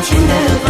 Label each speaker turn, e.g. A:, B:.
A: içinde var.